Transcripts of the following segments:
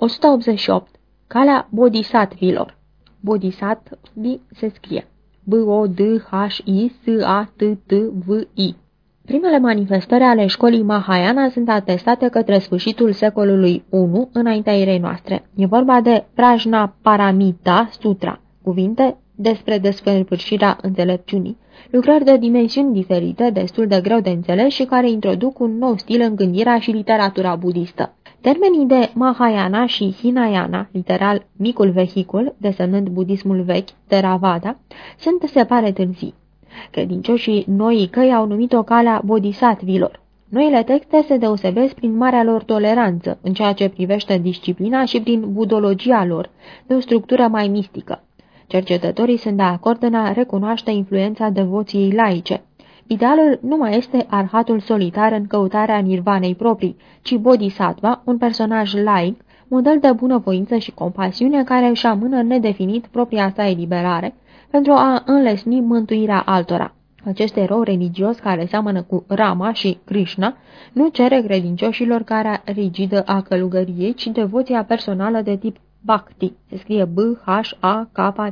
188. Calea bodhisattvilor Bodhisattvi se scrie B-O-D-H-I-S-A-T-T-V-I Primele manifestări ale școlii Mahayana sunt atestate către sfârșitul secolului I înaintea erei noastre. E vorba de Prajna Paramita Sutra, cuvinte despre desfășurarea înțelepciunii, lucrări de dimensiuni diferite, destul de greu de înțeles și care introduc un nou stil în gândirea și literatura budistă. Termenii de Mahayana și Hinayana, literal micul vehicul, desemnând budismul vechi, Theravada, sunt separe târzii. Credincioșii noii căi au numit-o calea bodhisattvilor. Noile texte se deosebesc prin marea lor toleranță în ceea ce privește disciplina și prin budologia lor, de o structură mai mistică. Cercetătorii sunt de acord în a recunoaște influența devoției laice. Idealul nu mai este arhatul solitar în căutarea nirvanei proprii, ci bodhisattva, un personaj laic, model de bunăvoință și compasiune care își amână nedefinit propria sa eliberare pentru a înlesni mântuirea altora. Acest erou religios care seamănă cu Rama și Krishna nu cere credincioșilor care rigidă a călugăriei, ci devoția personală de tip Bhakti. Se scrie B-H-A-K-T-I.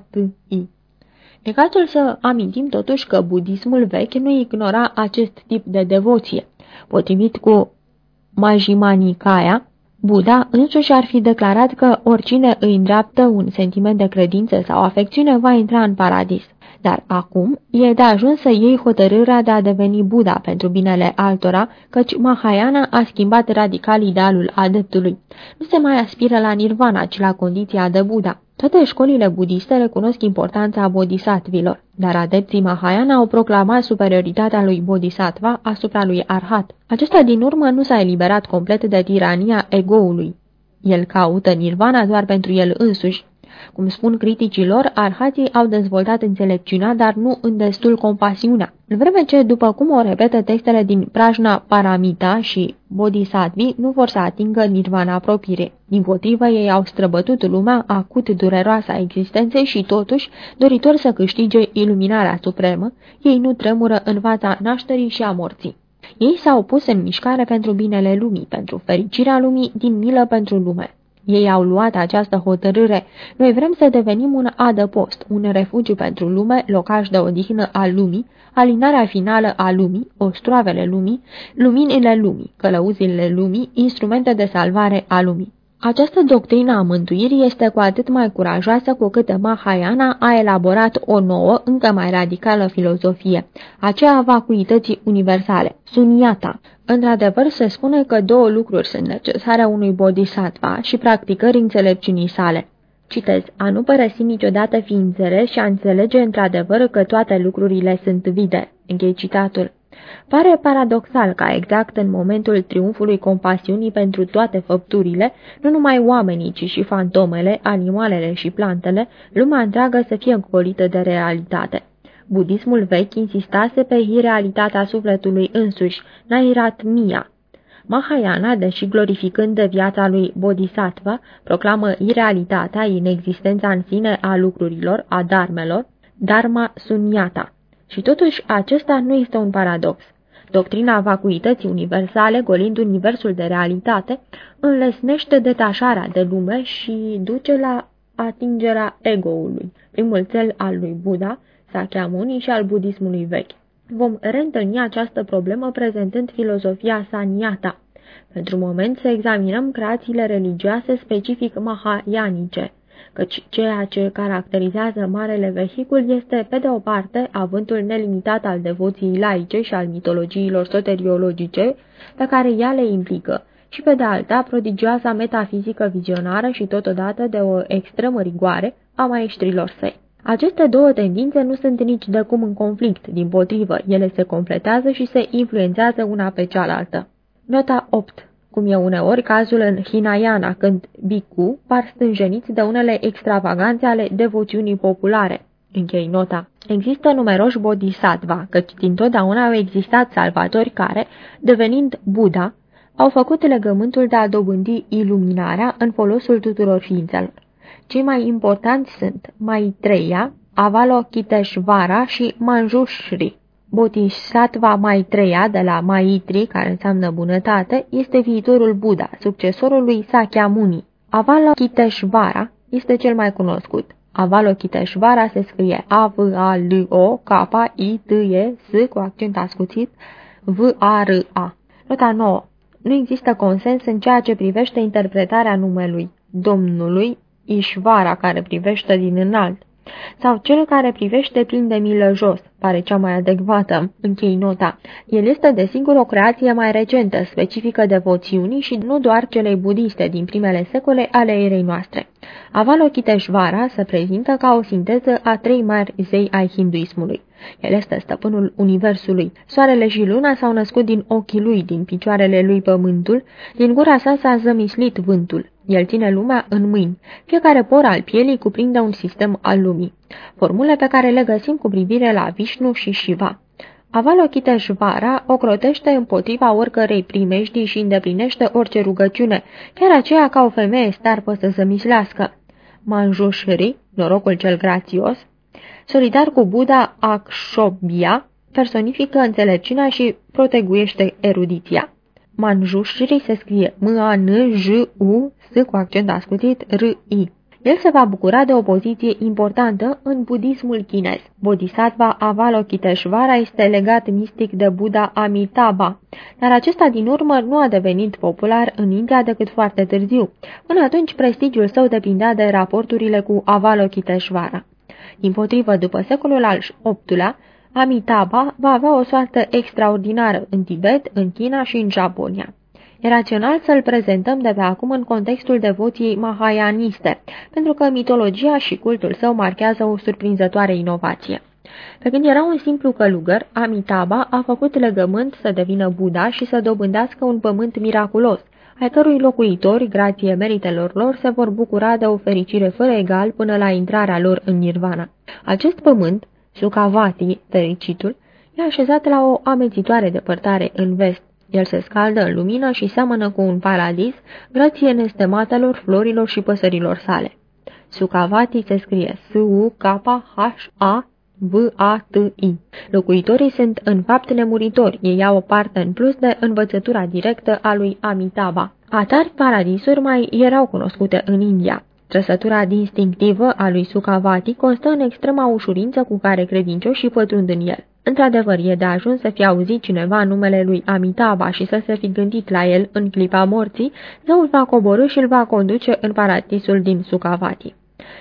E cazul să amintim totuși că budismul vechi nu ignora acest tip de devoție. Potrivit cu Majjhima Nikaya, Buddha însuși ar fi declarat că oricine îi îndreaptă un sentiment de credință sau afecțiune va intra în paradis. Dar acum e de ajuns să iei hotărârea de a deveni Buddha pentru binele altora, căci Mahayana a schimbat radical idealul adeptului. Nu se mai aspiră la nirvana, ci la condiția de Buddha. Toate școlile budiste recunosc importanța bodhisattvilor, dar adepții Mahayana au proclamat superioritatea lui bodhisattva asupra lui Arhat. Acesta din urmă nu s-a eliberat complet de tirania egoului. El caută nirvana doar pentru el însuși, cum spun criticii lor, arhații au dezvoltat înțelepciunea, dar nu în destul compasiunea. În vreme ce, după cum o repetă textele din Prajna Paramita și Bodhisattvi, nu vor să atingă nirvana apropire. Din potrivă, ei au străbătut lumea acut dureroasă a existenței și totuși, doritor să câștige iluminarea supremă, ei nu tremură în fața nașterii și a morții. Ei s-au pus în mișcare pentru binele lumii, pentru fericirea lumii, din milă pentru lume. Ei au luat această hotărâre. Noi vrem să devenim un adăpost, un refugiu pentru lume, locaș de odihnă al lumii, alinarea finală a lumii, ostroavele lumii, luminile lumii, călăuzile lumii, instrumente de salvare a lumii. Această doctrină a mântuirii este cu atât mai curajoasă cu cât Mahayana a elaborat o nouă, încă mai radicală filozofie, aceea a vacuității universale, sunyata. Într-adevăr, se spune că două lucruri sunt necesare unui bodhisattva și practicări înțelepciunii sale. Citez, a nu părăsi niciodată ființele și a înțelege într-adevăr că toate lucrurile sunt vide. Închei citatul. Pare paradoxal ca exact în momentul triumfului compasiunii pentru toate făpturile, nu numai oamenii, ci și fantomele, animalele și plantele, lumea întreagă să fie golită de realitate. Budismul vechi insistase pe irealitatea sufletului însuși, Nairatmia. Mahayana, deși glorificând de viața lui Bodhisattva, proclamă irealitatea, inexistența în sine a lucrurilor, a darmelor, Dharma Sunyata. Și totuși acesta nu este un paradox. Doctrina vacuității universale, golind universul de realitate, înlesnește detașarea de lume și duce la atingerea egoului, primul cel al lui Buddha, Sakyamuni și al budismului vechi. Vom reîntâlni această problemă prezentând filozofia saniata. Pentru moment să examinăm creațiile religioase specific mahayanice căci ceea ce caracterizează marele vehicul este, pe de o parte, avântul nelimitat al devoției laice și al mitologiilor soteriologice pe care ea le implică, și pe de alta, prodigioasa metafizică vizionară și totodată de o extremă rigoare a maestrilor săi. Aceste două tendințe nu sunt nici de cum în conflict, din potrivă, ele se completează și se influențează una pe cealaltă. Nota 8 cum e uneori cazul în Hinayana, când bicu par stânjeniți de unele extravaganțe ale devoțiunii populare. Închei nota. Există numeroși bodhisattva, căci dintotdeauna au existat salvatori care, devenind Buddha, au făcut legământul de a dobândi iluminarea în folosul tuturor ființelor. Cei mai importanți sunt Maitreya, Avalokiteshvara și Manjushri. Bodhisattva Maitreya de la Maitri, care înseamnă bunătate, este viitorul Buddha, succesorul lui Sakyamuni. Avalokiteshvara este cel mai cunoscut. Avalokiteshvara se scrie A-V-A-L-O-K-I-T-E-S cu accent ascuțit V-A-R-A. Nota 9. Nu există consens în ceea ce privește interpretarea numelui Domnului Ishvara, care privește din înalt sau cel care privește plin de milă jos, pare cea mai adecvată, închei nota. El este desigur o creație mai recentă, specifică devoțiunii și nu doar celei budiste din primele secole ale erei noastre. Avalokiteshvara se prezintă ca o sinteză a trei mari zei ai hinduismului. El este stăpânul universului. Soarele și luna s-au născut din ochii lui, din picioarele lui pământul, din gura sa s-a zămislit vântul. El ține lumea în mâini. Fiecare por al pielii cuprinde un sistem al lumii. Formule pe care le găsim cu privire la Vishnu și Shiva. Avalokiteshvara ocrotește împotriva oricărei primejdii și îndeplinește orice rugăciune, chiar aceea ca o femeie starpă să se mislească. Manjushri, norocul cel grațios, solidar cu Buddha Akshobhya, personifică înțelepciunea și proteguiește erudiția. Manjushri se scrie M-A-N-J-U-S cu accent ascuțit R-I. El se va bucura de o poziție importantă în budismul chinez. Bodhisattva Avalokiteshvara este legat mistic de Buddha Amitabha, dar acesta din urmă nu a devenit popular în India decât foarte târziu. Până atunci, prestigiul său depindea de raporturile cu Avalokiteshvara. Din potrivă, după secolul al VIII-lea, Amitabha va avea o soartă extraordinară în Tibet, în China și în Japonia. E rațional să-l prezentăm de pe acum în contextul devoției mahayaniste, pentru că mitologia și cultul său marchează o surprinzătoare inovație. Pe când era un simplu călugăr, Amitabha a făcut legământ să devină Buddha și să dobândească un pământ miraculos, ai cărui locuitori, grație meritelor lor, se vor bucura de o fericire fără egal până la intrarea lor în nirvana. Acest pământ, Sukhavati, fericitul, e așezat la o amețitoare depărtare în vest. El se scaldă în lumină și seamănă cu un paradis, grație nestematelor, florilor și păsărilor sale. Sukhavati se scrie S-U-K-H-A-V-A-T-I. Locuitorii sunt în fapt nemuritori, ei au o parte în plus de învățătura directă a lui Amitabha. Atari paradisuri mai erau cunoscute în India. Trăsătura distinctivă a lui Sukhavati constă în extrema ușurință cu care credincioșii pătrund în el. Într-adevăr, e de ajuns să fie auzit cineva numele lui Amitabha și să se fi gândit la el în clipa morții, zăul va coborâ și îl va conduce în paradisul din Sukhavati.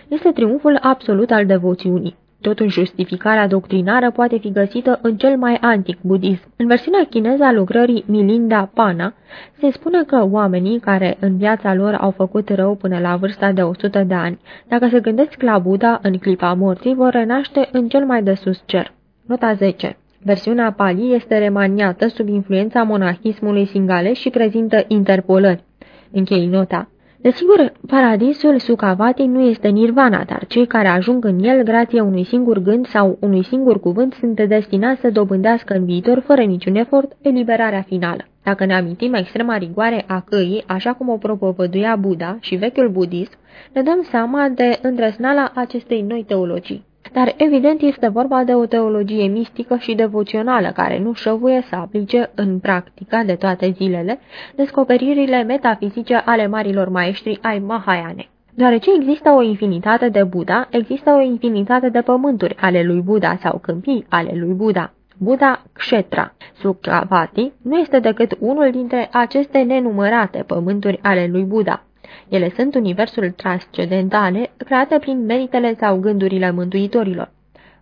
Este triumful absolut al devoțiunii. Totuși, justificarea doctrinară poate fi găsită în cel mai antic budism. În versiunea chineză a lucrării Milinda Pana, se spune că oamenii care în viața lor au făcut rău până la vârsta de 100 de ani, dacă se gândesc la Buddha în clipa morții, vor renaște în cel mai de sus cer. Nota 10 Versiunea Pali este remaniată sub influența monahismului singale și prezintă interpolări. Închei nota. Desigur, paradisul Sukhavati nu este nirvana, dar cei care ajung în el grație unui singur gând sau unui singur cuvânt sunt destinați să dobândească în viitor, fără niciun efort, eliberarea finală. Dacă ne amintim extrema rigoare a căii, așa cum o propovăduia Buddha și vechiul budism, ne dăm seama de îndrăsnala acestei noi teologii. Dar evident este vorba de o teologie mistică și devoțională care nu șăvuie să aplice în practica de toate zilele descoperirile metafizice ale marilor maestri ai Mahayane. Deoarece există o infinitate de Buddha, există o infinitate de pământuri ale lui Buddha sau câmpii ale lui Buddha. Buddha Kshetra, Sukhavati, nu este decât unul dintre aceste nenumărate pământuri ale lui Buddha. Ele sunt universul transcendentale create prin meritele sau gândurile mântuitorilor.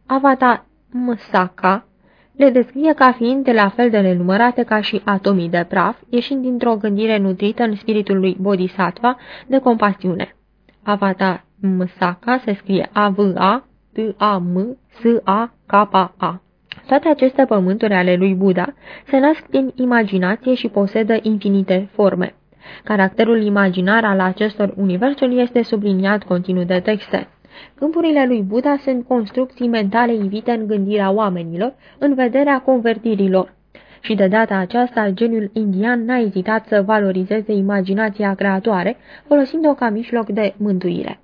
Avata Msaka le descrie ca fiind la fel de nenumărate ca și atomii de praf, ieșind dintr-o gândire nutrită în spiritul lui Bodhisattva de compasiune. Avata Msaka se scrie A-V-A-T-A-M-S-A-K-A. Toate aceste pământuri ale lui Buddha se nasc din imaginație și posedă infinite forme. Caracterul imaginar al acestor universuri este subliniat continuu de texte. Câmpurile lui Buddha sunt construcții mentale invite în gândirea oamenilor, în vederea convertirilor. Și de data aceasta, geniul indian n-a ezitat să valorizeze imaginația creatoare, folosind-o ca mijloc de mântuire.